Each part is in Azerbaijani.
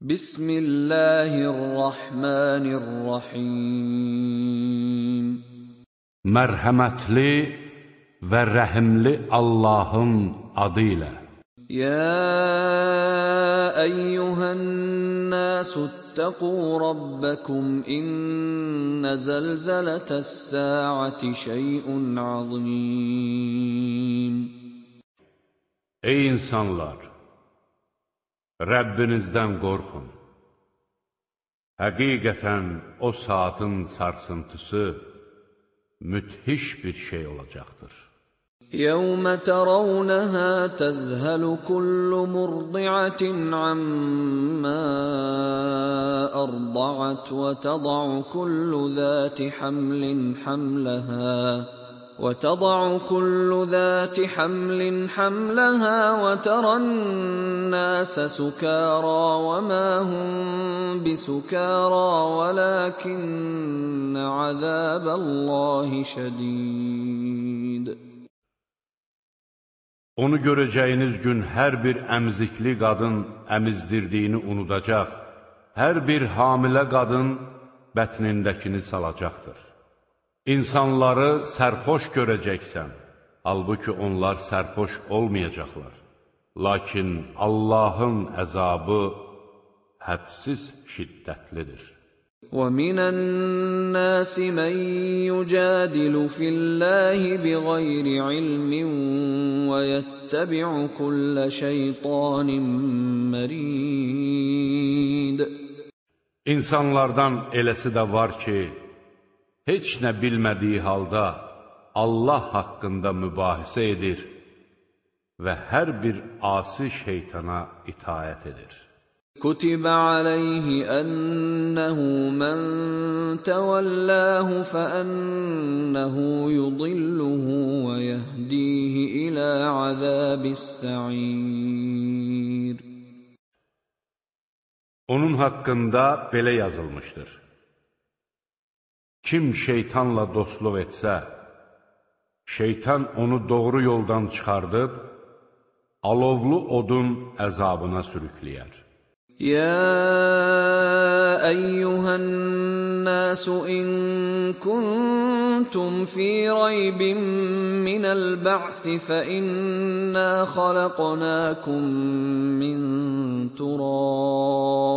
Bismillahirrahmanirrahim. Mərhəmətli və rəhimli Allahın adı ilə. يا ايها الناس اتقوا ربكم ان زلزله الساعه شيء عظيم Ey insanlar Rəbbinizdən qorxun Həqiqətən o saatın sarsıntısı müthiş bir şey olacaqdır يوم ترونها تذهل كل مرضعة عما أرضعت وتضع كل ذات حمل حملها وتضع كل ذات حمل حملها وترى الناس سكارى وما هم بسكارى ولكن عذاب الله شديد Onu görəcəyiniz gün hər bir əmzikli qadın əmizdirdiyini unudacaq, hər bir hamilə qadın bətnindəkini salacaqdır. İnsanları sərxoş görəcəksən, halbuki onlar sərxoş olmayacaqlar. Lakin Allahın əzabı hədsiz şiddətlidir. ومن الناس من يجادل في الله بغير علم ويتبع كل شيطان مريد İnsanlardan eləsi də var ki, heç nə bilmədiyi halda Allah haqqında mübahisə edir və hər bir asi şeytana itayət edir. كتب عليه انه من تولاه فانه يضله ويهديه الى عذاب السعير Onun haqqında belə yazılmışdır. Kim şeytanla dostluq etsə, şeytan onu doğru yoldan çıxardıb, alovlu odun əzabına sürükləyər. يا ايها الناس ان كنتم في ريب من البعث فانا خلقناكم من تراب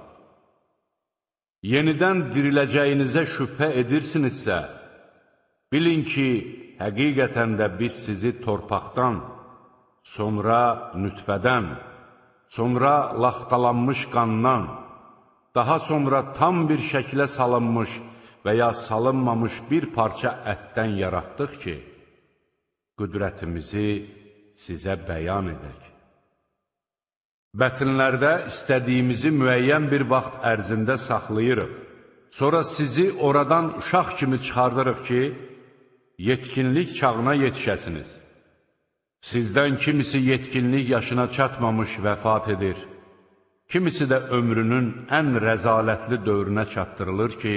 Yenidən diriləcəyinizə şübhə edirsinizsə, bilin ki, həqiqətən də biz sizi torpaqdan, sonra nütfədən, sonra laxtalanmış qandan, daha sonra tam bir şəklə salınmış və ya salınmamış bir parça ətdən yaratdıq ki, qüdrətimizi sizə bəyan edək. Bətnlərdə istədiyimizi müəyyən bir vaxt ərzində saxlayırıq. Sonra sizi oradan uşaq kimi çıxardırıq ki, yetkinlik çağına yetişəsiniz. Sizdən kimisi yetkinlik yaşına çatmamış vəfat edir, kimisi də ömrünün ən rəzalətli dövrünə çatdırılır ki,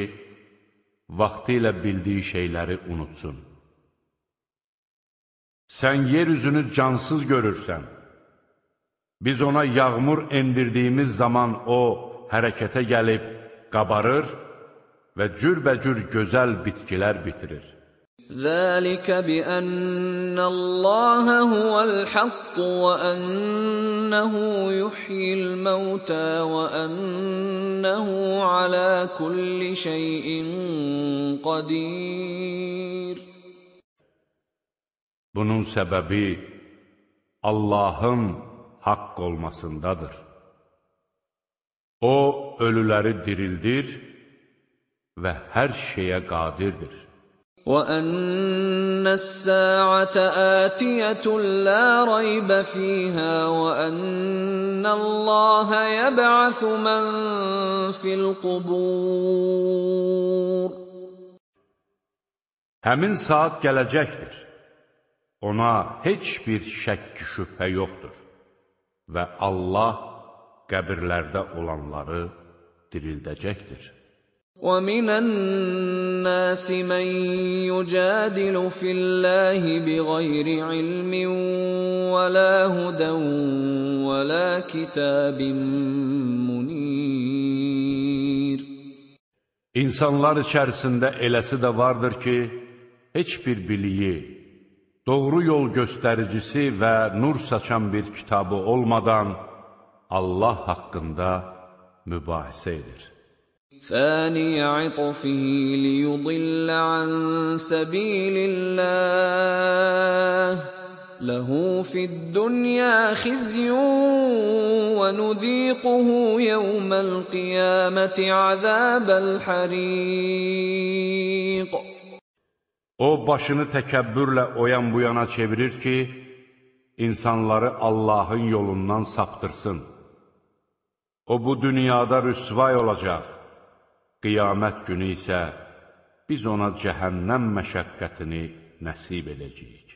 vaxtı ilə bildiyi şeyləri unutsun. Sən yer üzünü cansız görürsən. Biz ona yağmur endirdiyimiz zaman o hərəkətə gəlib qabarır və cürbəcür gözəl bitkilər bitirir. Zəlikə bi ənnəlləhə huvəl haqq və ənnəhu yuhyil məvtə və ənnəhu alə kulli şeyin qadir. Bunun səbəbi Allahın haqq olmasındadır. O, ölüləri dirildir və hər şeyə qadirdir. وأن الساعة آتية لا ريب فيها وأن الله يبعث من في القبور Həmin saat gələcəkdir. Ona heç bir şəkk şübhə yoxdur. Və Allah qəbirlərdə olanları dirildəcəkdir. ومن الناس من يجادل في الله بغير علم ولا هدى ولا كتاب منير İnsanlar içərisində eləsi də vardır ki, heç bir biliyi, doğru yol göstəricisi və nur saçan bir kitabı olmadan Allah haqqında mübahisə edir. ثاني عطفه ليضل عن سبيل الله له في الدنيا خزي ونذيقه يوم القيامة عذاب الحريق O başını təkəbbürlə oyan bu yana çevirir ki, insanları Allahın yolundan saptırsın. O bu dünyada rüsvay olacaq Qiyamət günü isə biz ona cəhənnəm məşəqqətini nəsib edəcəyik.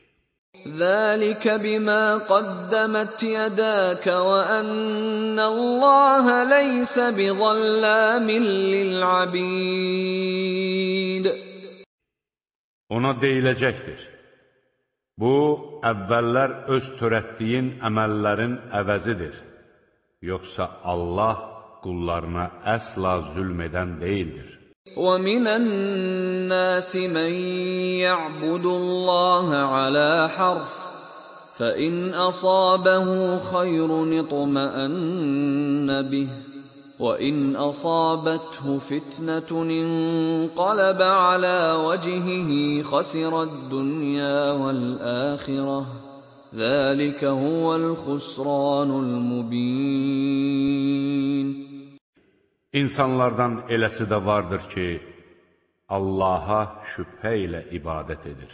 Zəlikə bimə qaddəmət yədəkə və ənnəlləhə leysə bizalləmin lil'abid Ona deyiləcəkdir. Bu, əvvəllər öz törətdiyin əməllərin əvəzidir. Yoxsa Allah qullarına əsla zülm edən deyildir. وَمِنَ النَّاسِ مَن يَعْبُدُ اللَّهَ عَلَى حَرْفٍ فَإِنْ أَصَابَهُ خَيْرٌ اطْمَأَنَّ بِهِ وَإِنْ أَصَابَتْهُ فِتْنَةٌ انقَلَبَ عَلَى وَجْهِهِ خَسِرَ الدُّنْيَا وَالْآخِرَةَ ذَلِكَ هُوَ الْخُسْرَانُ الْمُبِينُ İnsanlardan eləsi də vardır ki, Allaha şübhə ilə ibadət edir.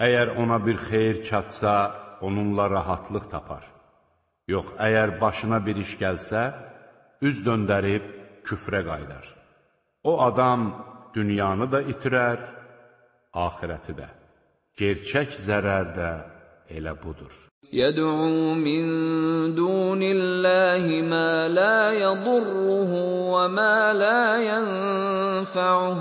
Əgər ona bir xeyir çatsa, onunla rahatlıq tapar. Yox, əgər başına bir iş gəlsə, üz döndərib küfrə qayıdar. O adam dünyanı da itirər, axirəti də. Gerçək zərər də elə budur. Yəd'u min dunillahi ma la yadurruhu və ma la yanfa'uh.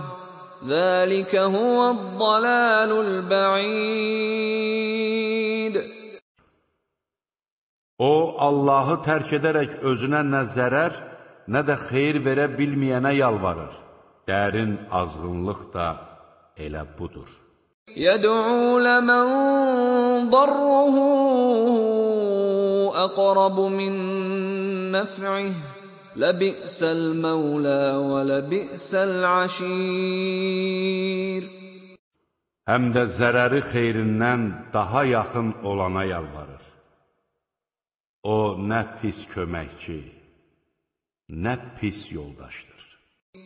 Zəlikə huvəd-dalalul-bə'id. O, Allahı tərk edərək özünə nə zərər, nə də xeyir verə bilməyənə yalvarır. Dərin azğınlıq da elə budur. Yəd'u ləmən darruhu əqrabu min nəf'ih, ləbi'səl məvlə və ləbi'səl əşir. Həm də zərəri xeyrindən daha yaxın olana yalvarır. O, nə pis köməkçi, nə pis yoldaşdır.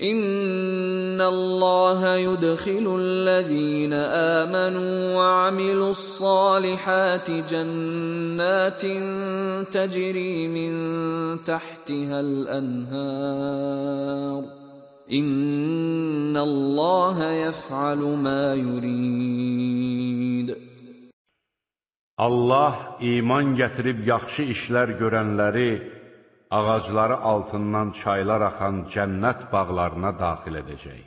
إن الله يدخل الذين آمنوا وعملوا الصالحات جنات تجري من تحتها الأنهار İnnallaha yef'alu ma yurid. Allah iman gətirib yaxşı işlər görənləri ağacları altından çaylar axan cənnət bağlarına daxil edəcək.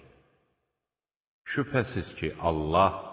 Şübhəsiz ki, Allah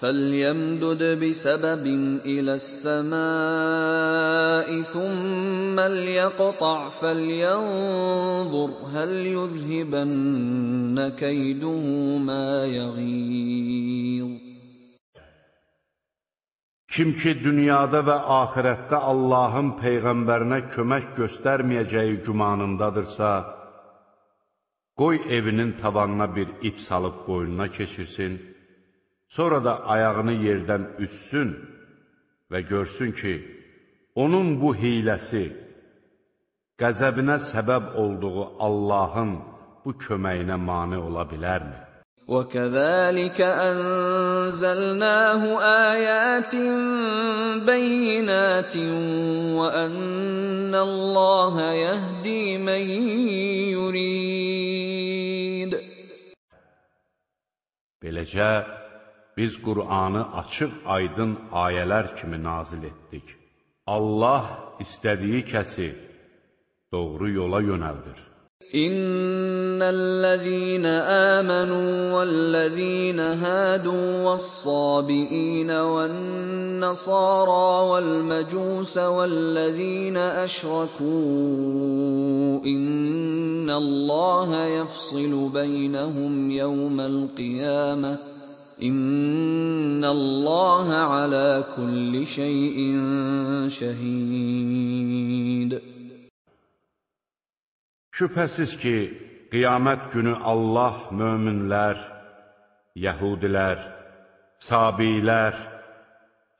فليمدد بسبب إلى السماء ثم ليقطع فلينظر هل يذهبن كيده ما يغيظ Kim ki, dünyada və ahirətdə Allahın Peyğəmbərinə kömək göstərməyəcəyi gümanındadırsa, qoy evinin tavanına bir ip salıb boynuna keçirsin, Sonra da ayağını yerdən üssün və görsün ki, onun bu hiləsi, qəzəbinə səbəb olduğu Allahın bu köməyinə mane ola bilərmi? وَكَذَلِكَ أَنزَلْنَاهُ آيَاتٍ بَيِّنَاتٍ وَأَنَّ اللَّهَ يَهْدِي مَن يُرِيدُ Beləcə, biz Qur'anı açıq aydın ayələr kimi nazil etdik. Allah istədiyi kəsi doğru yola yönəldir. İnnellezîne âmenû vellezîne hâdû ve's-sâbiîne ven-nesârâ vel-mecûse vellezîne eşrekû innallâhe yefsilu beynehum yevmel kıyâmeh İnnallaha ala kulli şeyin şehid. Şübhəsiz ki, qiyamət günü Allah möminlər, yəhudilər, sabilər,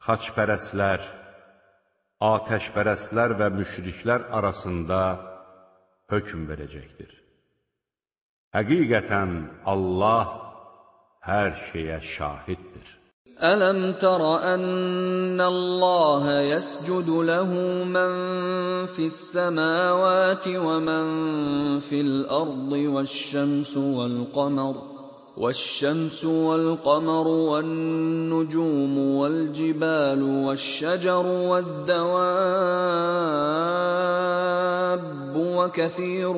xaçpərəslər, atəşpərəslər və müşriklər arasında hökm verəcəkdir. Həqiqətən Allah hər şeyə şahiddir. Ələm tərə ənəlləhə yəscudu ləhu mən fis-səməvati və mən fil-ardı vəş-şəmsu vəl-qəmər والشمس والقمر والنجوم والجبال والشجر والدواب وكثير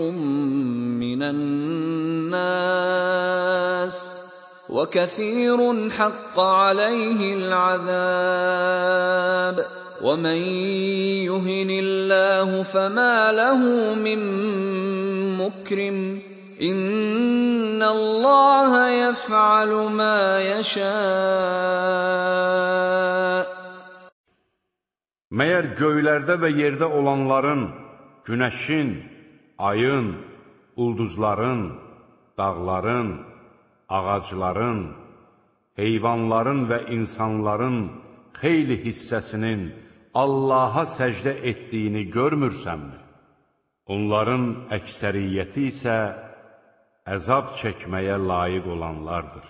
من الناس وكثير حق عليه العذاب ومن يهن الله فما له من مكرم ان الله يفعل ما يشاء Məyər göylərdə və yerdə olanların, günəşin, ayın, ulduzların, dağların, ağacların, heyvanların və insanların xeyli hissəsinin Allaha səcdə etdiyini görmürsənmi? Onların əksəriyyəti isə əzab çəkməyə layiq olanlardır.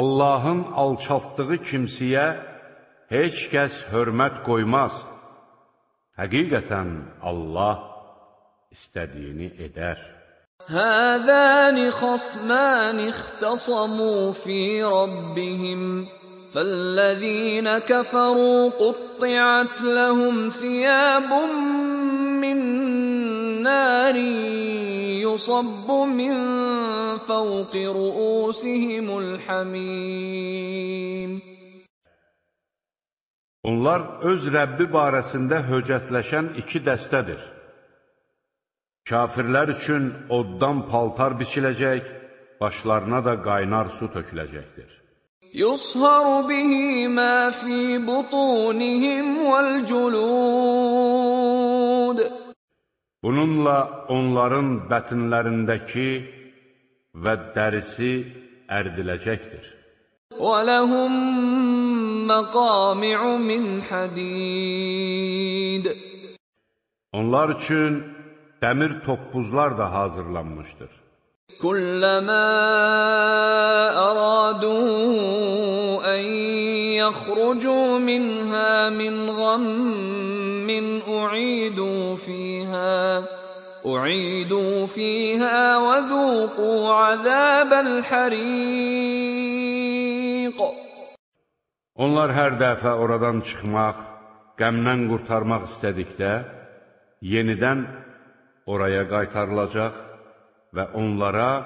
Allahın alçaltdığı kimsiyə heç kəs hörmət qoymaz. Həqiqətən Allah istədiyini edər. هذان خصمان اختصموا في ربهم فالذين كفروا قطعت لهم ثياب من نار يصب من فوق رؤوسهم الحميم Onlar öz Rəbbi barəsində höcətləşən iki dəstədir. Kafirlər üçün oddan paltar biçiləcək, başlarına da qaynar su töküləcəkdir. Yusharu bihi ma fi butunihim vel culud Bununla onların bətinlərindəki və dərisi ərdiləcəkdir. Və ləhum məqami'u min hadid Onlar üçün dəmir toppuzlar da hazırlanmışdır. كلما أرادوا أن يخرجوا منها من غم أعيدوا فيها أعيدوا فيها وذوقوا عذاب الحريق Onlar hər dəfə oradan çıxmaq, qəmdən qurtarmaq istədikdə, yenidən oraya qaytarılacaq və onlara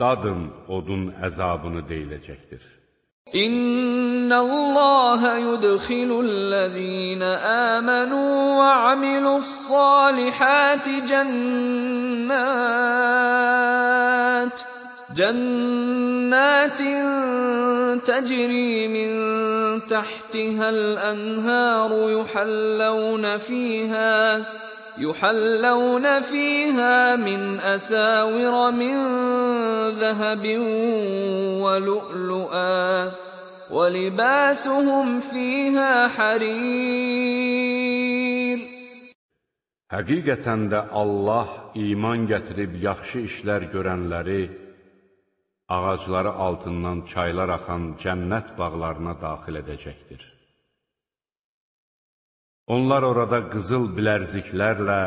dadın odun əzabını deyiləcəkdir. İnnallaha yudkhilul-lezina amanu və amilus-salihati cennat cennetin tecri min tahtiha al-anhar yuhallawna fiha يحلون فيها من أساور من ذهب ولؤلؤا ولباسهم فيها حرير Həqiqətən də Allah iman gətirib yaxşı işlər görənləri ağacları altından çaylar axan cənnət bağlarına daxil edəcəkdir. Onlar orada qızıl bilərziklərlə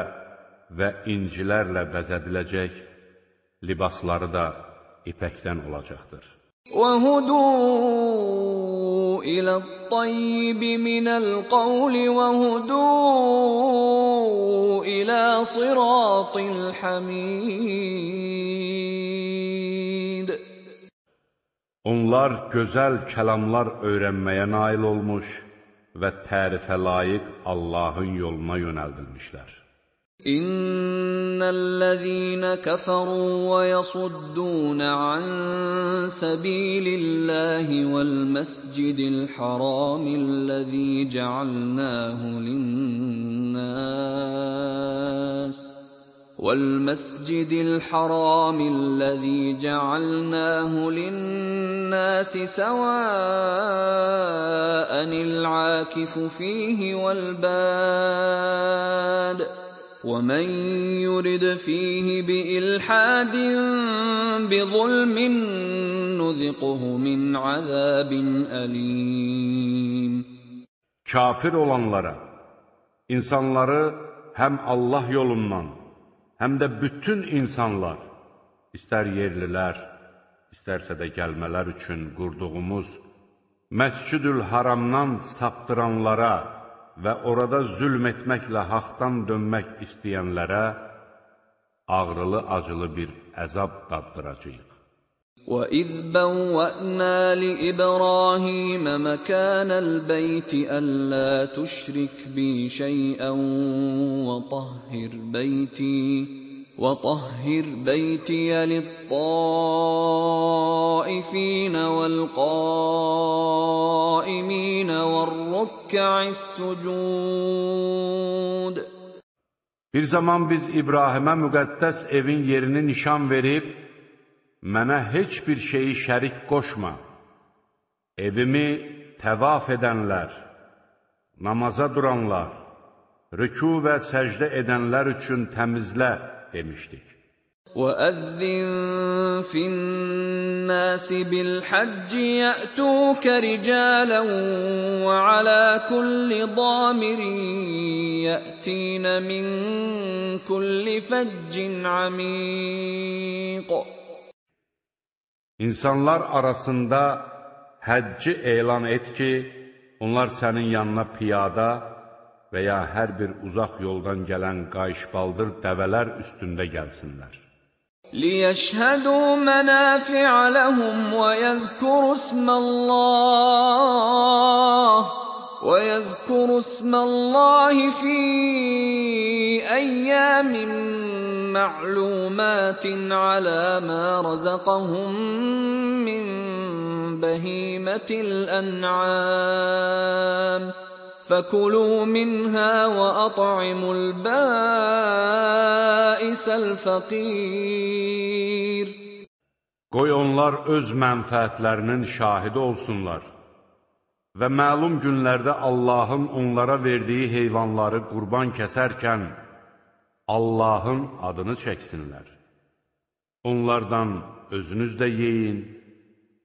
və incilərlə bəzədiləcək, libasları da ipəkdən olacaqdır. وَهُدُوا إِلَى الطَّيِّبِ مِنَ الْقَوْلِ وَهُدُوا إِلَى صِرَاطِ الْحَمِيدِ Onlar gözəl kəlamlar öyrənməyə nail olmuş, və tərifə layiq Allahın yoluna yönəldilmişlər. İnnellezîne keferû ve yasuddûne an sabîlillâhi vel mescidil harâmillezî cealnâhu linnâs والمسجد الحرام الذي جعلناه للناس سواء العاكف فيه والباد ومن يرد فيه بإلحاد بظلم نذقه من عذاب أليم. Kafir olanlara, insanları hem Allah yolundan, həm də bütün insanlar, istər yerlilər, istərsə də gəlmələr üçün qurduğumuz Məscidül Haramdan saptıranlara və orada zülm etməklə haqdan dönmək istəyənlərə ağrılı-acılı bir əzab daddıracaq. وَإِذْ بَوَّأْنَا لِإِبْرَاهِيمَ مَكَانَ الْبَيْتِ أَلَّا تُشْرِكْ بِي شَيْئًا وَطَهِّرْ بَيْتِي وَطَهِّرْ بَيْتِيَ لِلطَّائِفِينَ وَالْقَائِمِينَ وَالرُّكَّعِ السُّجُودِ. Bir zaman biz İbrahimə müqəddəs evin yerini nişan verib mənə heç bir şeyi şərik qoşma. Evimi təvaf edənlər, namaza duranlar, rüku və səcdə edənlər üçün təmizlə demişdik. وَأَذِّن فِي النَّاسِ بِالْحَجِّ يَأْتُوكَ رِجَالًا وَعَلَى كُلِّ ضَامِرٍ يَأْتِينَ مِنْ كُلِّ فَجٍّ عَمِيقٍ İnsanlar arasında həcci elan et ki, onlar sənin yanına piyada və ya hər bir uzaq yoldan gələn qayışbaldır dəvələr üstündə gəlsinlər. لِيَشْهَدُوا مَنَافِعَ لَهُمْ وَيَذْكُرُوا اسْمَ اللَّهِ وَيَذْكُرُوا اسْمَ اللَّهِ فِي أَيَّامٍ معلومات على ما رزقهم من بهيمة الأنعام فكلوا منها وأطعموا البائس الفقير Qoy onlar öz mənfəətlərinin şahidi olsunlar və məlum günlərdə Allahın onlara verdiyi heyvanları qurban kəsərkən Allahın adını çəksinlər. Onlardan özünüz də yeyin,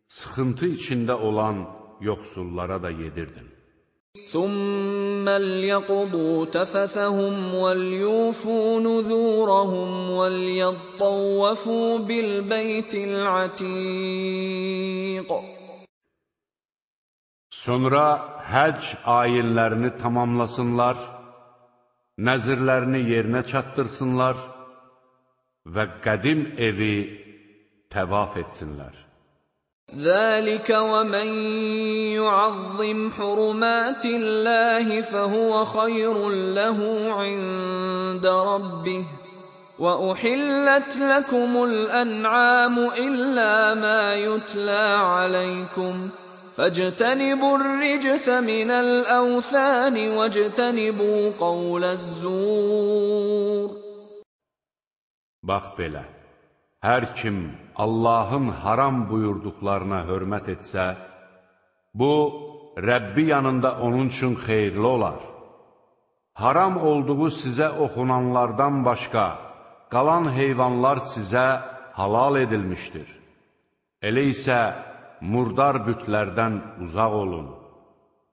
sıxıntı içində olan yoxsullara da yedirdin. ثم ليقضوا تفثهم وليوفوا نذورهم وليطوفوا بالبيت العتيق Sonra həc ayinlərini tamamlasınlar, nəzirlərini yerinə çatdırsınlar və qədim evi təvaf etsinlər. Zəlikə və mən yuazzim hurumətilləhi fəhuə xayrun ləhu ində rabbih. Və uhillət ləkumul ən'amu illə mə yutlə aləykum. ۖ فاجتنبوا الرجس من الاوثان واجتنبوا قول الزور Bax belə, hər kim Allahın haram buyurduqlarına hörmət etsə, bu, Rəbbi yanında onun üçün xeyirli olar. Haram olduğu sizə oxunanlardan başqa, qalan heyvanlar sizə halal edilmişdir. Elə isə murdar bütlərdən uzaq olun,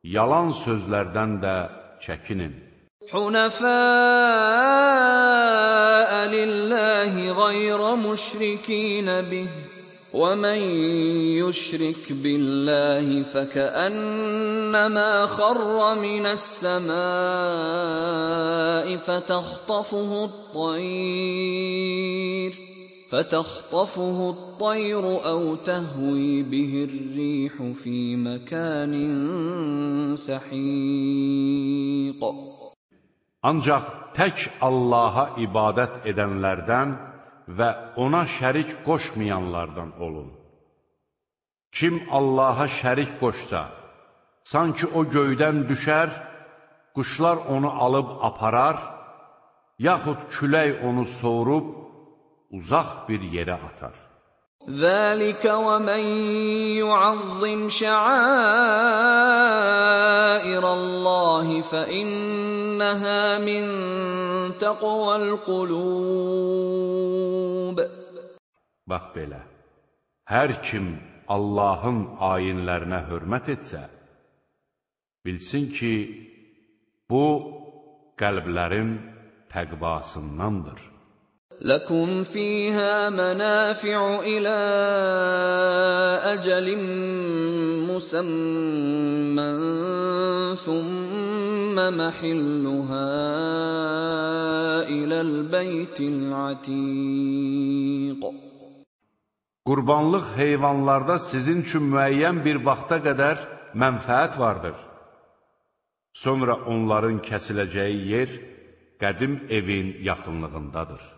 yalan sözlərdən də çəkinin. حنفاء لله غير مشركين به ومن يشرك بالله فكأنما خر من السماء فتخطفه الطير فتخطفه الطير أو تهوي به الريح في مكان سحيق Ancaq tək Allaha ibadət edənlərdən və ona şərik qoşmayanlardan olun. Kim Allaha şərik qoşsa, sanki o göydən düşər, quşlar onu alıb aparar, yaxud külək onu soğurub, uzaq bir yerə atar. Zəlikə və mən yuazzim şəairəllahi fə innəhə min təqvəl qulub. Bax belə, hər kim Allahın ayinlərinə hörmət etsə, bilsin ki, bu qəlblərin təqvasındandır. لكم فيها منافع إلى أجل مسمى ثم محلها إلى البيت العتيق Qurbanlıq heyvanlarda sizin üçün müəyyən bir vaxta qədər mənfəət vardır. Sonra onların kəsiləcəyi yer qədim evin yaxınlığındadır.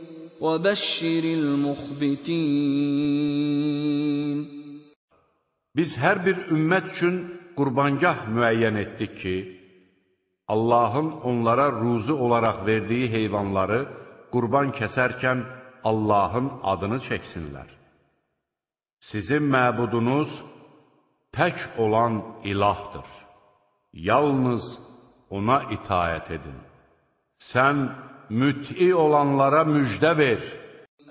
وبشر المخبتين Biz hər bir ümmət üçün qurbangah müəyyən etdik ki, Allahın onlara ruzu olaraq verdiyi heyvanları qurban kəsərkən Allahın adını çəksinlər. Sizin məbudunuz tək olan ilahdır. Yalnız ona itayət edin. Sən müt'i olanlara müjdə ver.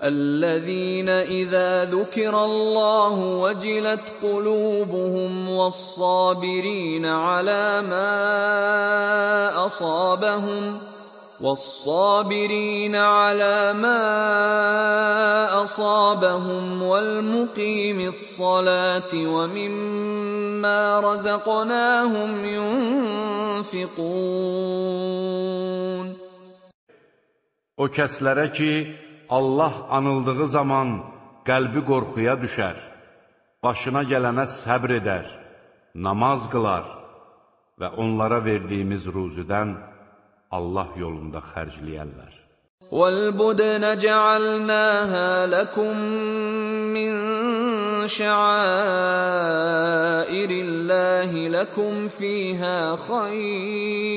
الذين إذا ذكر الله وجلت قلوبهم والصابرين على ما أصابهم والصابرين على ما أصابهم والمقيم الصلاة ومما رزقناهم ينفقون O kəslərə ki, Allah anıldığı zaman qəlbi qorxuya düşər, başına gələnə səbr edər, namaz qılar və onlara verdiyimiz ruzudən Allah yolunda xərcləyərlər. والبدن جعلناها لكم من شعائر الله لكم فيها خير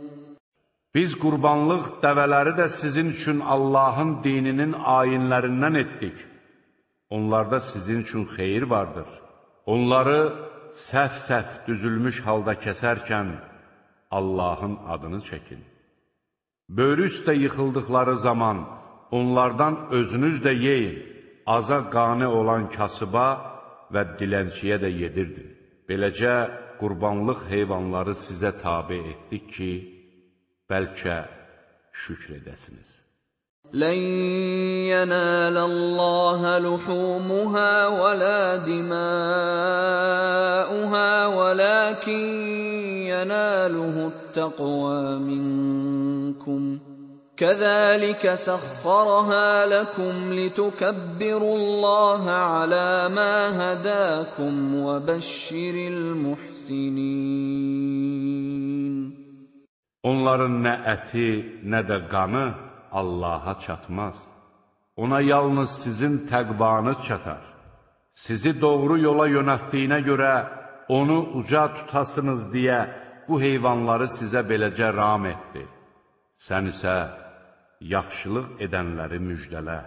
Biz qurbanlıq dəvələri də sizin üçün Allahın dininin ayinlərindən etdik. Onlarda sizin üçün xeyir vardır. Onları səhv-səhv düzülmüş halda kəsərkən Allahın adını çəkin. Böyrü üstə yıxıldıqları zaman onlardan özünüz də yeyin. Aza qane olan kasıba və dilənçiyə də yedirdin. Beləcə, qurbanlıq heyvanları sizə tabi etdik ki, bəlkə şükr edəsiniz. لن ينال الله لحومها ولا دماؤها ولكن يناله التقوى منكم كذلك سخرها لكم لتكبروا الله على ما هداكم وبشر المحسنين Onların nə əti, nə də qanı Allaha çatmaz. Ona yalnız sizin təqvanız çatar. Sizi doğru yola yönətdiyinə görə onu uca tutasınız deyə bu heyvanları sizə beləcə ram etdi. Sən isə yaxşılıq edənləri müjdələ.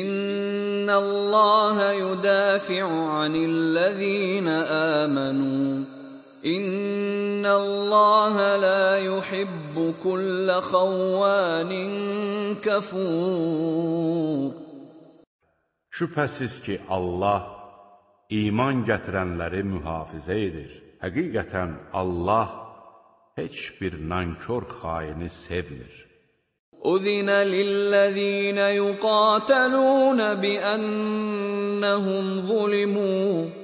İnnallaha yudafi'u anillezina amanu إن الله لا يحب كل خوان كفور Şübhəsiz ki, Allah iman gətirənləri mühafizə edir. Həqiqətən Allah heç bir nankor xaini sevmir. أذن للذين يقاتلون بأنهم ظلموا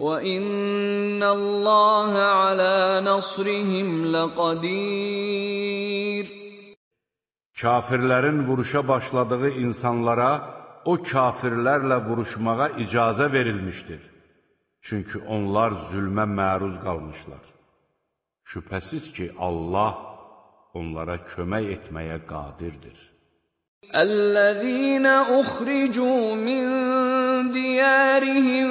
وَإِنَّ اللَّهَ عَلَى نَصْرِهِمْ لَقَدِيرٌ Kafirlərin vuruşa başladığı insanlara o kafirlərlə vuruşmağa icazə verilmişdir. Çünki onlar zülmə məruz qalmışlar. Şübhəsiz ki, Allah onlara kömək etməyə qadirdir. الذين أخرجوا من ديارهم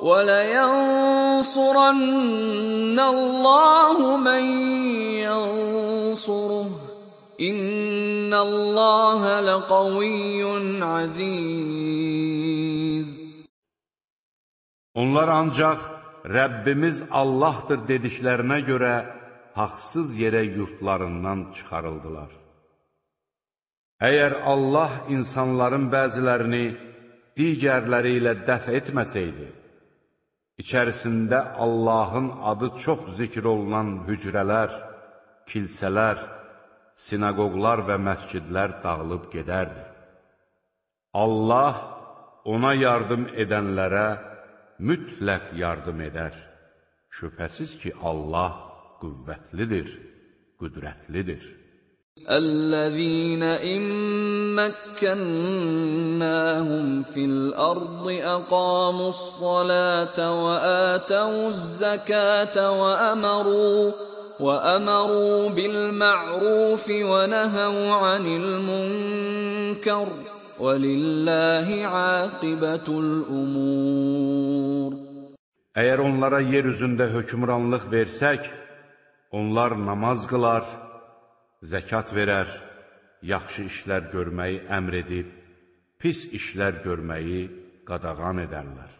ولينصرن الله من ينصره إن الله لقوي عزيز Onlar ancaq Rəbbimiz Allahdır dediklərinə görə haqsız yerə yurtlarından çıxarıldılar. Əgər Allah insanların bəzilərini digərləri ilə dəf etməsəydi, içərisində Allahın adı çox zikr olunan hücrələr, kilsələr, sinagoglar və məscidlər dağılıb gedərdi. Allah ona yardım edənlərə mütləq yardım edər. Şübhəsiz ki, Allah qüvvətlidir, qüdrətlidir. الذين إن مكناهم في الأرض أقاموا الصلاة وآتوا الزكاة وأمروا وأمروا بالمعروف ونهوا عن المنكر وَلِلَّهِ عَاقِبَةُ الْأُمُورِ. Əgər onlara yer üzündə hökmranlıq versək, onlar namaz qılar, zəkat verər, yaxşı işlər görməyi əmr edib, pis işlər görməyi qadağan edərlər.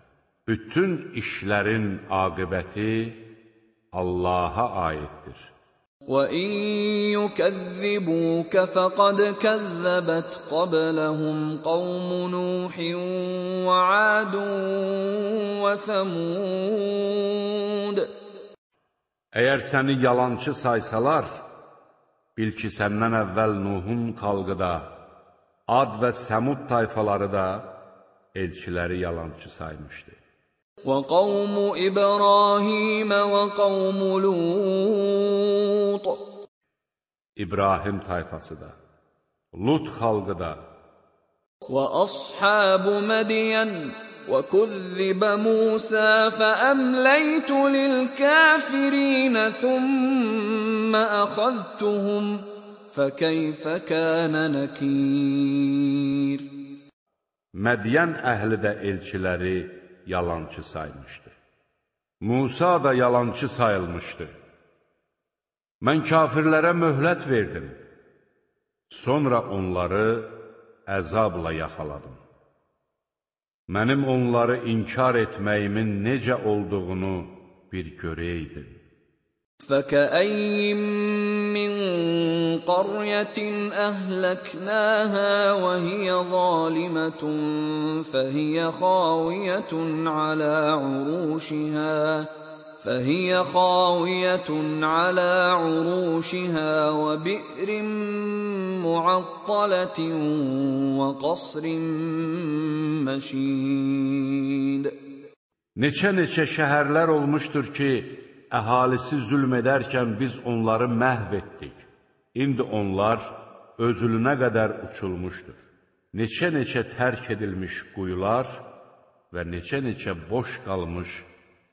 Bütün işlərin aqibəti Allaha aiddir. وَإِن يُكَذِّبُوكَ فَقَدْ كَذَّبَتْ قَبْلَهُمْ قَوْمُ نُوحٍ وَعَادٌ وَثَمُودُ Əgər səni yalançı saysalar, bil ki, səndən əvvəl Nuhun xalqı da, Ad və Səmud tayfaları da elçiləri yalançı saymışdı. وَقَوْمُ إِبْرَاهِيمَ وَقَوْمُ لُوطٍ İbrahim tayfası da, Lut xalqı da, وَأَصْحَابُ مَدْيَنَ وَكُذِّبَ مُوسَى فَأَمْلَيْتُ لِلْكَافِرِينَ ثُمَّ أَخَذْتُهُمْ فَكَيْفَ كَانَ نَكِيرِ Mədiyən əhli də elçiləri yalançı saymışdı. Musa da yalançı sayılmışdı. Mən kafirlərə möhlət verdim. Sonra onları əzabla yaxaladım. Mənim onları inkar etməyimin necə olduğunu bir görəydin. فكأين من قرية أهلكناها وهي ظالمة فهي خاوية على عروشها فهي خاوية على عروشها وبئر معطلة وقصر مشيد Neçə-neçə şəhərlər olmuşdur ki, əhalisi zülm edərkən biz onları məhv etdik. İndi onlar özülünə qədər uçulmuşdur. Neçə-neçə tərk edilmiş quyular və neçə-neçə boş qalmış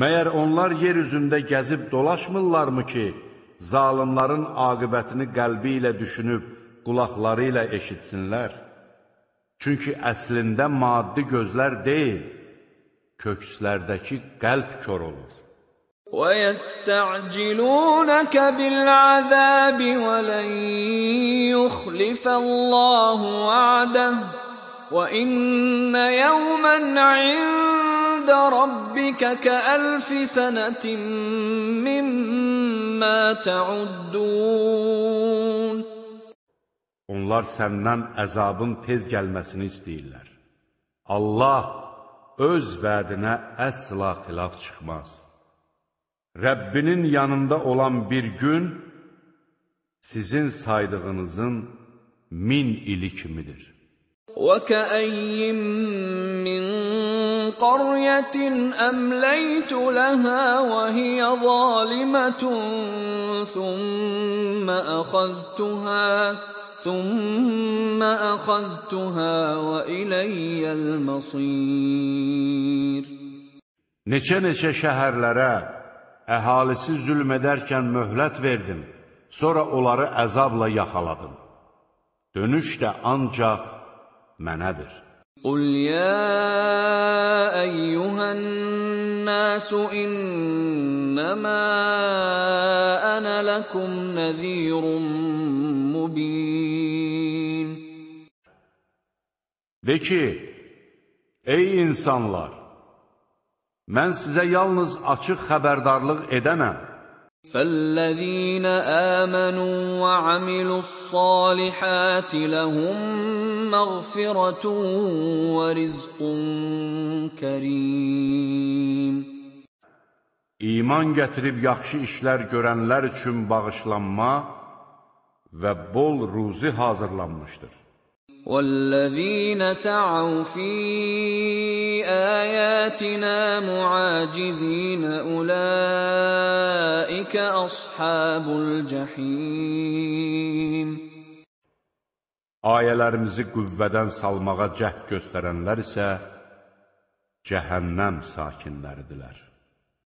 Məyər onlar yer üzündə gəzib dolaşmırlarmı ki, zalimların aqibətini qəlbi ilə düşünüb, qulaqları ilə eşitsinlər? Çünki əslində maddi gözlər deyil, kökslərdəki qəlb kör olur. وَيَسْتَعْجِلُونَكَ بِالْعَذَابِ وَلَنْ يُخْلِفَ اللَّهُ وَعْدَهُ وَإِنَّ يَوْمًا عِندَ رَبِّكَ كَأَلْفِ سَنَةٍ مِّمَّا تَعُدُّونَ Onlar səndən əzabın tez gəlməsini istəyirlər. Allah öz vədinə əsla xilaf çıxmaz. Rəbbinin yanında olan bir gün sizin saydığınızın min ili kimidir. وكأين من قرية أمليت لها وهي ظالمة ثم أخذتها ثم أخذتها وإلي المصير Neçə-neçə şəhərlərə əhalisi zülm edərkən möhlət verdim, sonra onları əzabla yaxaladım. Dönüş də ancaq mənədir. Qul ya eyyuhən nəsu innəmə ənə ləkum nəzirun mubin. De ki, ey insanlar, mən sizə yalnız açıq xəbərdarlıq edəməm. فالذين آمنوا وعملوا الصالحات لهم مغفرة ورزق كريم İman gətirib yaxşı işlər görənlər üçün bağışlanma və bol ruzi hazırlanmışdır. والذين سعوا في آياتنا معاجزين أولئك أصحاب الجحيم Ayələrimizi qüvvədən salmağa cəhd göstərənlər isə cəhənnəm sakinləridirlər.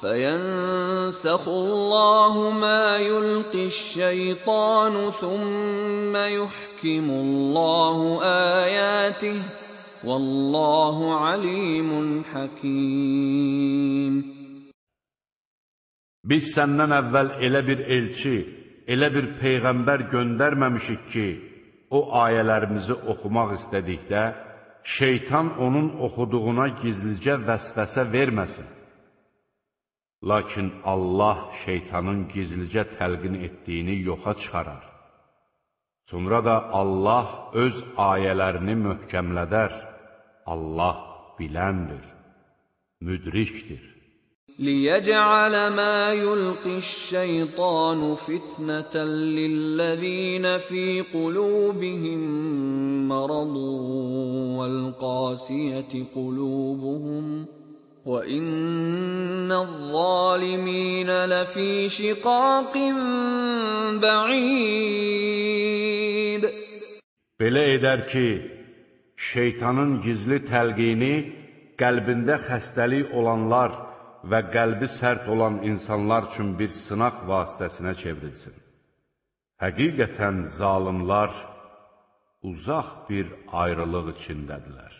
فينسخ الله ما يلقي الشيطان ثم يحكم الله آياته والله عليم حكيم Biz səndən əvvəl elə bir elçi, elə bir peyğəmbər göndərməmişik ki, o ayələrimizi oxumaq istədikdə, şeytan onun oxuduğuna gizlicə vəsvəsə verməsin. Lakin Allah şeytanın gizlicə təlqin etdiyini yoxa çıxarar. Sonra da Allah öz ayələrini möhkəmlədər. Allah biləndir, müdrikdir. ليجعل ما يلقي الشيطان فتنة للذين في قلوبهم مرض والقاسية قلوبهم ۖ وَإِنَّ الظَّالِمِينَ لَفِي شِقَاقٍ بَعِيدٍ Belə edər ki, şeytanın gizli təlqini qəlbində xəstəlik olanlar və qəlbi sərt olan insanlar üçün bir sınaq vasitəsinə çevrilsin. Həqiqətən zalimlar uzaq bir ayrılıq içindədirlər.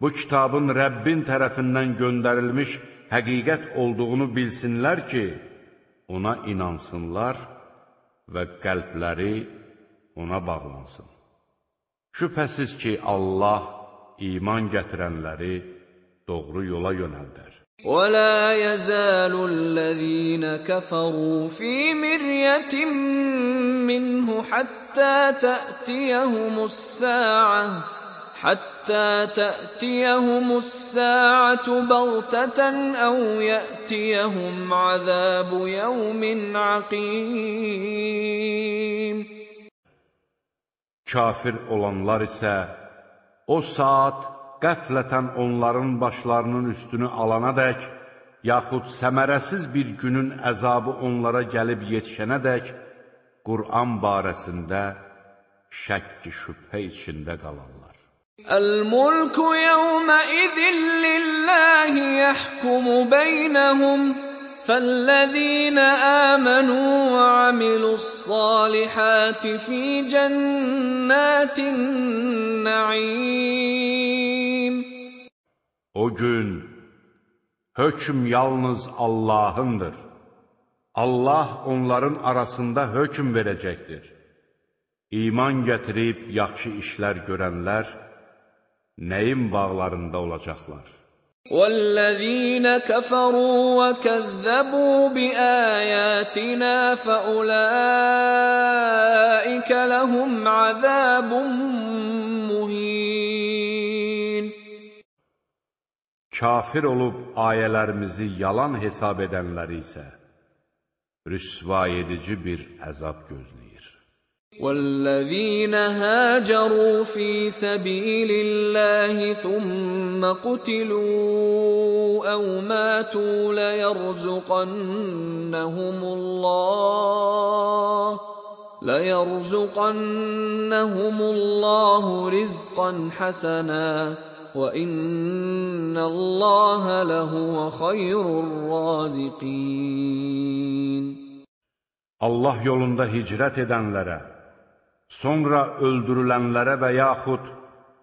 bu kitabın Rəbbin tərəfindən göndərilmiş həqiqət olduğunu bilsinlər ki, ona inansınlar və qəlbləri ona bağlansın. Şübhəsiz ki, Allah iman gətirənləri doğru yola yönəldər. وَلَا يَزَالُ الَّذِينَ كَفَرُوا فِي مِرْيَةٍ مِّنْهُ حَتَّى تَأْتِيَهُمُ السَّاعَةُ حتى تأتيهم الساعة بغتة أو يأتيهم عذاب يوم عقيم Kafir olanlar isə o saat qəflətən onların başlarının üstünü alana dək, yaxud səmərəsiz bir günün əzabı onlara gəlib yetişənə dək, Qur'an barəsində şəkk şübhə içində qalarlar. الملك يومئذ لله يحكم بينهم فالذين آمنوا وعملوا الصالحات في جنات النعيم O gün hökm yalnız Allahındır. Allah onların arasında hökm verəcəkdir. İman gətirib yaxşı işlər görənlər, nəyin bağlarında olacaqlar? وَالَّذِينَ كَفَرُوا وَكَذَّبُوا بِآيَاتِنَا فَأُولَٰئِكَ لَهُمْ عَذَابٌ مُّهِينٌ Kafir olub ayələrimizi yalan hesab edənləri isə rüsva edici bir əzab gözləyir. والذين هاجروا في سبيل الله ثم قتلوا أو ماتوا ليرزقنهم الله ليرزقنهم الله رزقا حسنا وإن الله لهو خير الرازقين. Allah yolunda hicrət edənlərə Sonra öldürülənlərə və yaxud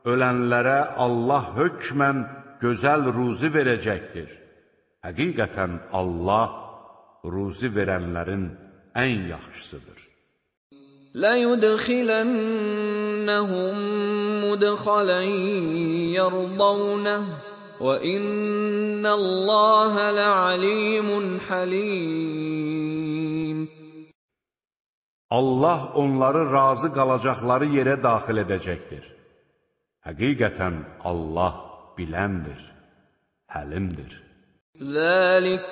ölənlərə Allah hökmən gözəl ruzi verəcəkdir. Həqiqətən Allah ruzi verənlərin ən yaxşısıdır. لَيُدْخِلَنَّهُمْ مُدْخَلًا يَرْضَوْنَهُ وَإِنَّ اللَّهَ لَعَلِيمٌ حَلِيمٌ Allah onları razı qalacaqları yerə daxil edəcəkdir. Həqiqətən Allah biləndir, həlimdir. ذَلِكَ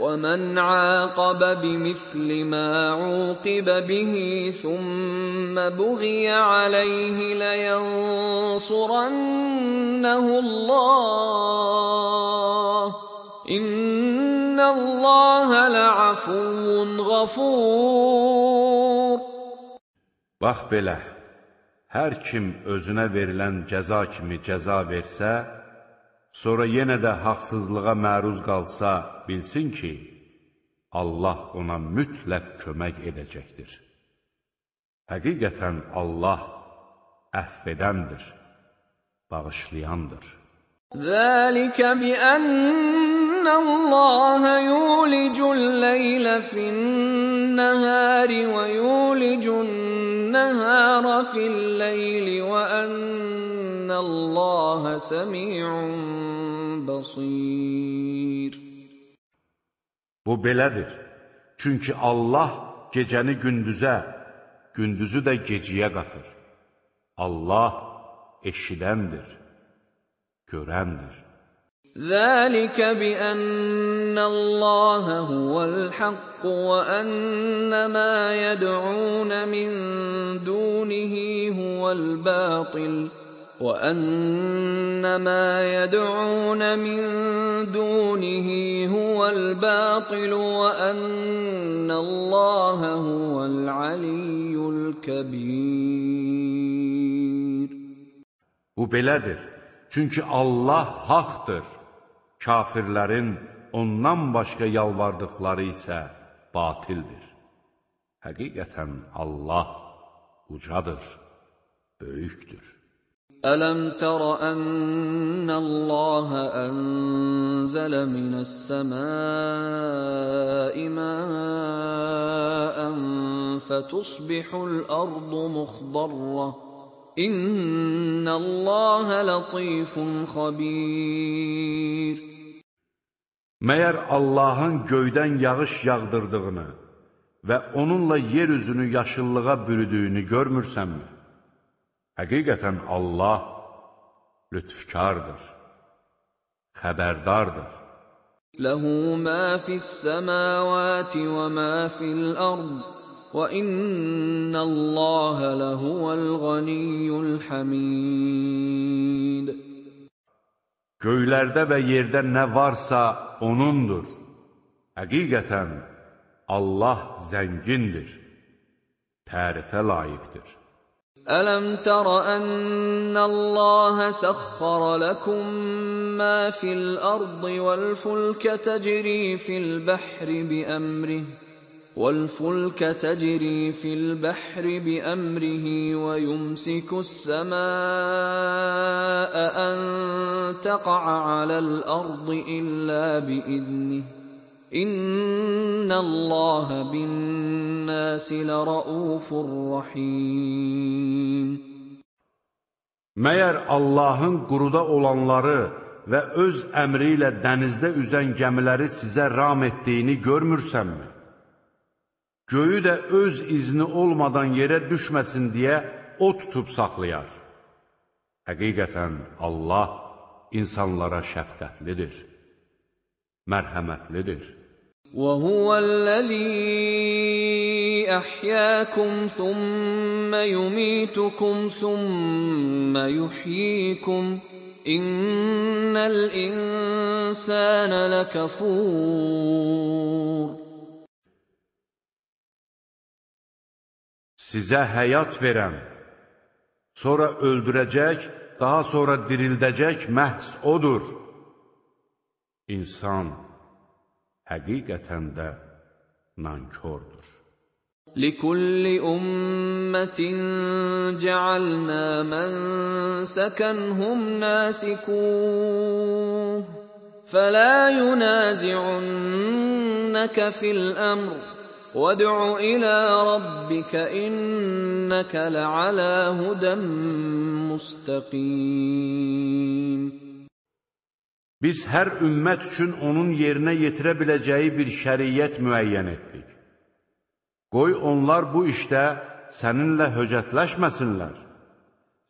وَمَنْ عَاقَبَ بِمِثْلِ مَا عُوقِبَ بِهِ ثُمَّ بُغِيَ عَلَيْهِ لَيَنصُرَنَّهُ اللَّهُ إِنَّ اللَّهَ لَعَفُوٌّ غَفُورٌ Bax belə, hər kim özünə verilən cəza kimi cəza versə, sonra yenə də haqsızlığa məruz qalsa, bilsin ki, Allah ona mütləq kömək edəcəkdir. Həqiqətən Allah əhv edəndir, bağışlayandır. ذلك بأن الله يولج الليل في النهار ويولج النهار في الليل وأن الله سميع بصير Bu belədir. Çünki Allah gecəni gündüzə, gündüzü də geciyə qatır. Allah eşidəndir, görəndir. ذلك بأن الله هو الحق وأن ما يدعون من دونه هو الباطل وأن ما يدعون من دونه هو الباطل وأن الله هو العلي الكبير Bu belədir. Çünki Allah haqdır. Kafirlərin ondan başqa yalvardıqları isə batildir. Həqiqətən Allah ucadır, böyükdür. Ələm tərə ənnəlləhə ənzələ minəs-səmai məən fətusbihul ardu muxdarrə İnnəlləhə latifun xabir Məyər Allahın göydən yağış yağdırdığını və onunla yer üzünü yaşıllığa bürüdüyünü görmürsənmi? Həqiqətən Allah lütfkardır, xəbərdardır. Ləhu mə fis-səməvəti və mə fil-ərd və innəlləhə ləhuvəl-ğaniyyul-həmid. Göylərdə və yerdə nə varsa O'nundur. Həqiqətən, Allah zəngindir, tərifə layiqdir. Ələm tərə ənnəlləhə səxxərə ləkum mə fil ərdi vəl-fülkə təcri fil bəhri bi əmrih. والفلك تجري في البحر بأمره ويمسك السماء أن تقع على الأرض إلا بإذنه إن الله بالناس لرؤوف رحيم Məyər Allahın quruda olanları və öz əmri ilə dənizdə üzən gəmiləri sizə ram etdiyini görmürsənmi? Göyü də öz izni olmadan yerə düşməsin deyə o tutub saxlayar. Həqiqətən Allah insanlara şəfqətlidir, mərhəmətlidir. وهو الذي أحياكم ثم يميتكم ثم يحييكم إن الإنسان لكفور Sizə həyat verən, sonra öldürəcək, daha sonra dirildəcək məhz odur. İnsan həqiqətən də nankordur. لكل أمة جعلنا منسكا هم ناسكوه فلا ينازعنك في الأمر وادع إلى ربك إنك لعلى هدى مستقيم Biz hər ümmət üçün onun yerinə yetirə biləcəyi bir şəriyyət müəyyən etdik. Qoy onlar bu işdə səninlə höcətləşməsinlər.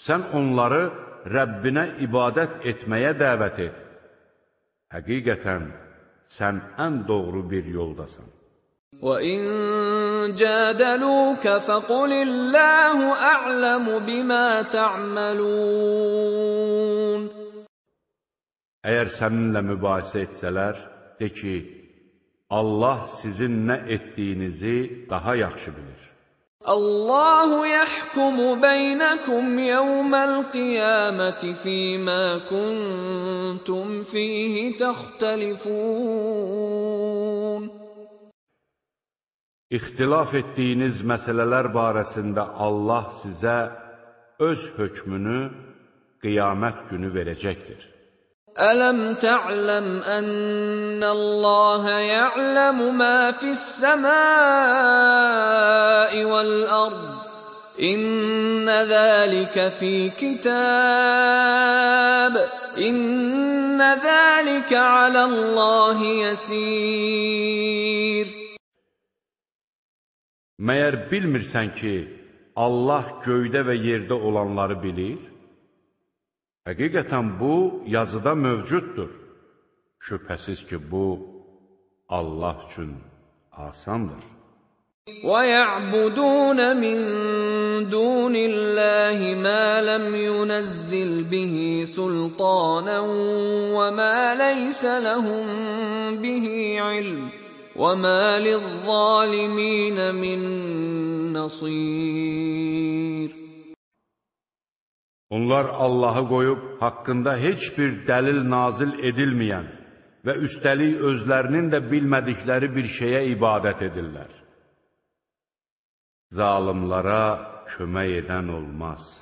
Sən onları Rəbbinə ibadət etməyə dəvət et. Həqiqətən, sən ən doğru bir yoldasan. وَإِن جَادَلُوكَ فَقُلِ اللَّهُ أَعْلَمُ بِمَا تَعْمَلُونَ Əgər səninlə mübahisə etsələr, de ki, Allah sizin nə etdiyinizi daha yaxşı bilir. الله يحكم بينكم يوم القيامة فيما كنتم فيه تختلفون İxtilaf etdiyiniz məsələlər barəsində Allah sizə öz hökmünü qiyamət günü verəcəkdir. ألم تعلم أن الله يعلم ما في السماء والأرض إن ذلك في كتاب إن ذلك على الله يسير Məyər bilmirsən ki, Allah göydə və yerdə olanları bilir? Həqiqətən bu, yazıda mövcuddur. Şübhəsiz ki, bu, Allah üçün asandır. وَيَعْبُدُونَ مِن دُونِ اللَّهِ مَا لَمْ يُنَزِّلْ بِهِ سُلْطَانًا وَمَا لَيْسَ لَهُم بِهِ عِلْمٌ وَمَا لِلظَّالِمِينَ مِن نَّصِيرٍ Onlar Allahı qoyub haqqında heç bir dəlil nazil edilməyən və üstəlik özlərinin də bilmədikləri bir şeyə ibadət edirlər. Zalimlara kömək edən olmaz.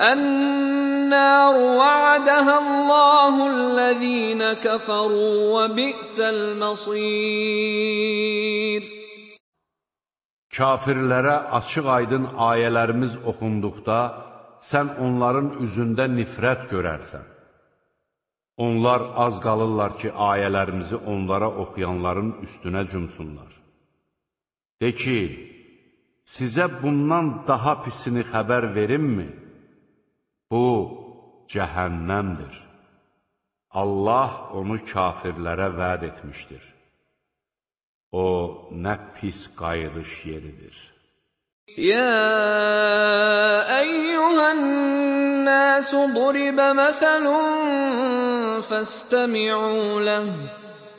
النار وعدها الله الذين كفروا وبئس المصير Kafirlərə açıq aydın ayələrimiz oxunduqda, sən onların üzündə nifrət görərsən. Onlar az qalırlar ki, ayələrimizi onlara oxuyanların üstünə cümsunlar. De ki, sizə bundan daha pisini xəbər verimmi? Bu, cəhənnəmdir. Allah onu kafirlərə vəd etmişdir. O, nə pis qayıdış yeridir. يا ايها الناس ضرب مثل فاستمعوا له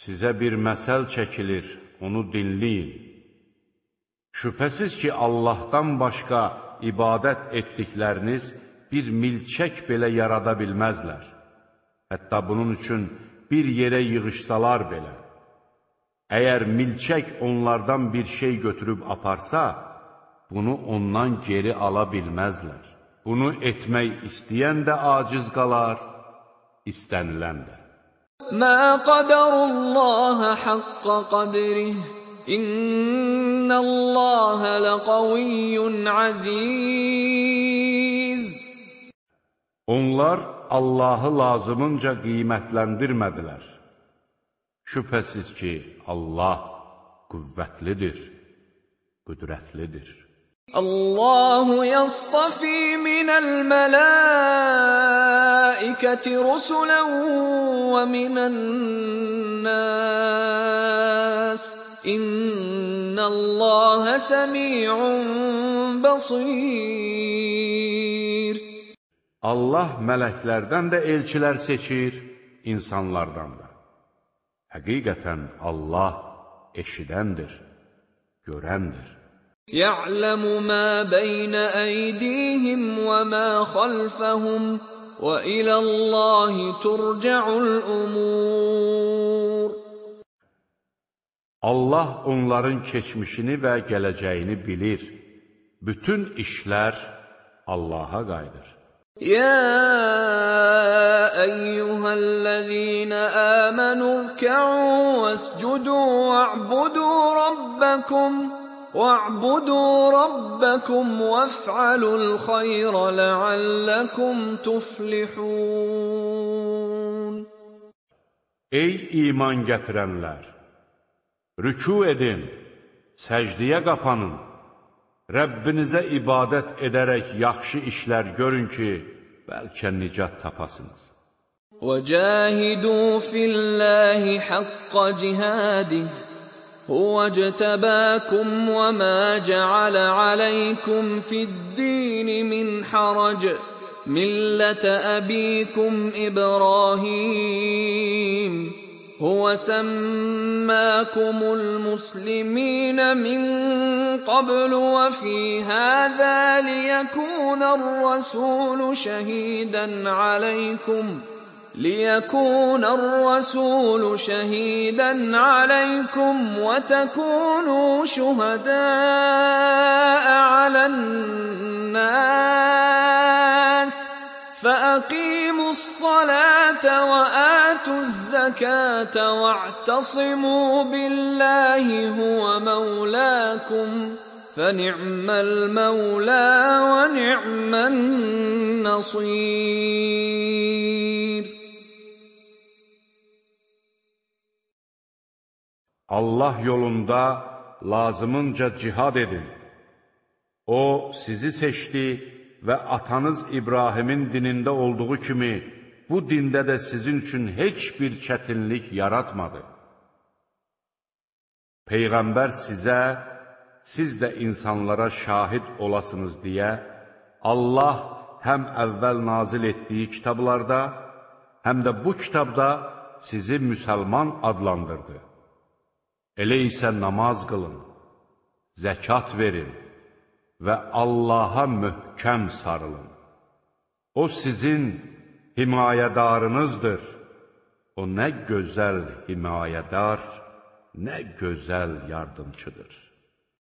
Sizə bir məsəl çəkilir, onu dinləyin. Şübhəsiz ki, Allahdan başqa ibadət etdikləriniz bir milçək belə yarada bilməzlər. Hətta bunun üçün bir yerə yığışsalar belə. Əgər milçək onlardan bir şey götürüb aparsa, bunu ondan geri ala bilməzlər. Bunu etmək istəyən də aciz qalar, istənilən də. Mə qədərullaha haqqa qədrih, İnna إن الله لقوي عزيز Onlar Allahı lazımınca qiymətləndirmədilər. Şübhəsiz ki, Allah qüvvətlidir, qüdrətlidir. الله يصطفي من الملائكة رسلا ومن الناس إن الله سميع بصير Allah mələklərdən də elçilər seçir, insanlardan da. Həqiqətən Allah eşidəndir, görəndir. يعلم ما بين أيديهم وما خلفهم وإلى الله ترجع الأمور Allah onların keçmişini və gələcəyini bilir. Bütün işlər Allaha qayıdır. يا أيها الذين آمنوا اركعوا واسجدوا واعبدوا ربكم واعبدوا ربكم وافعلوا الخير لعلكم تفلحون Ey iman gətirənlər! Rüku edin, səcdiyə qapanın, Rəbbinizə ibadət edərək yaxşı işlər görün ki, bəlkə nicat tapasınız. وجاهدوا في الله حق جهاده هو اجتباكم وما جعل عليكم في الدين من حرج. ملة أبيكم إبراهيم. هو سماكم المسلمين من قبل وفي هذا ليكون الرسول شهيدا عليكم. ليكون الرسول شهيدا عليكم وتكونوا شهداء على الناس فأقيموا الصلاة وآتوا الزكاة واعتصموا بالله هو مولاكم فنعم المولى ونعم النصير Allah yolunda lazımınca cihad edin. O, sizi seçdi və atanız İbrahimin dinində olduğu kimi, bu dində də sizin üçün heç bir çətinlik yaratmadı. Peyğəmbər sizə, siz də insanlara şahid olasınız deyə, Allah həm əvvəl nazil etdiyi kitablarda, həm də bu kitabda sizi müsəlman adlandırdı. Elə isə namaz qılın, zəkat verin və Allaha möhkəm sarılın. O sizin himayədarınızdır. O nə gözəl himayədar, nə gözəl yardımçıdır.